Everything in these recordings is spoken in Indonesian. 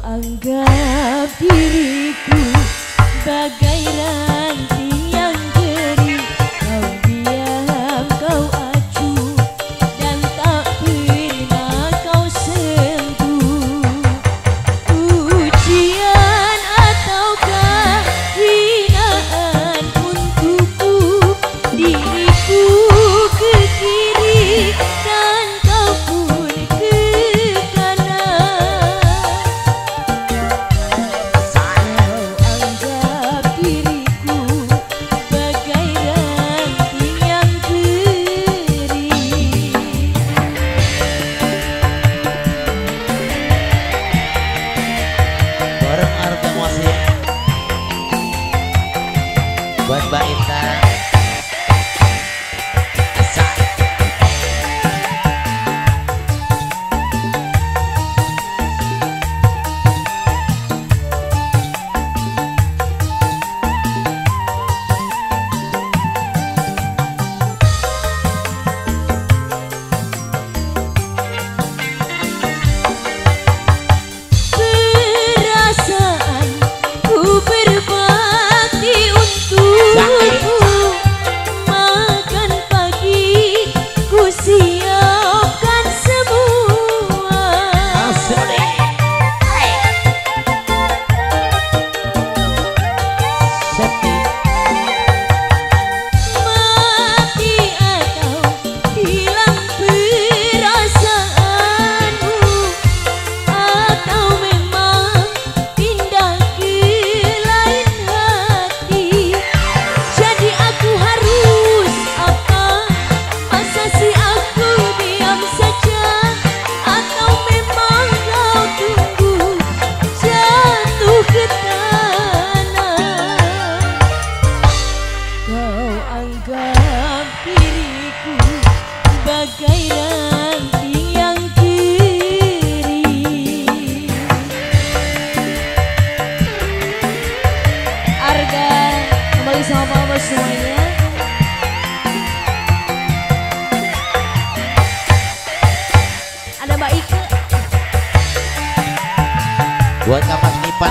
anggap diriku bagai rantai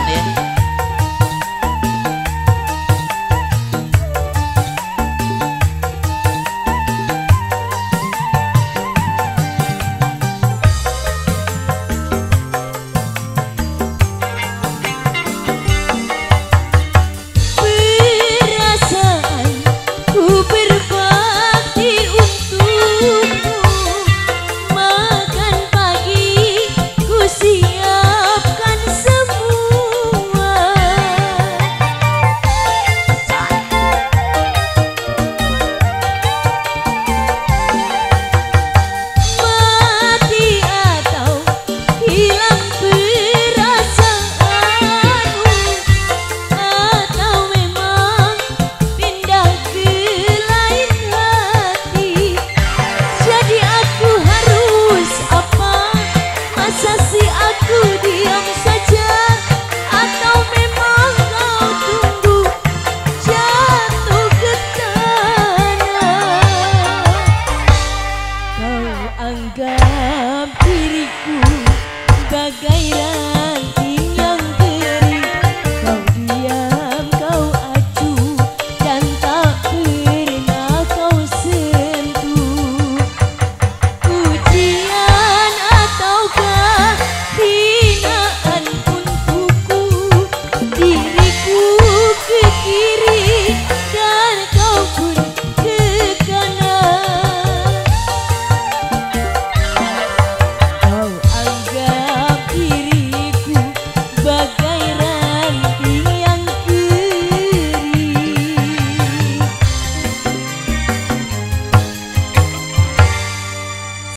Yeah. aku diam saja.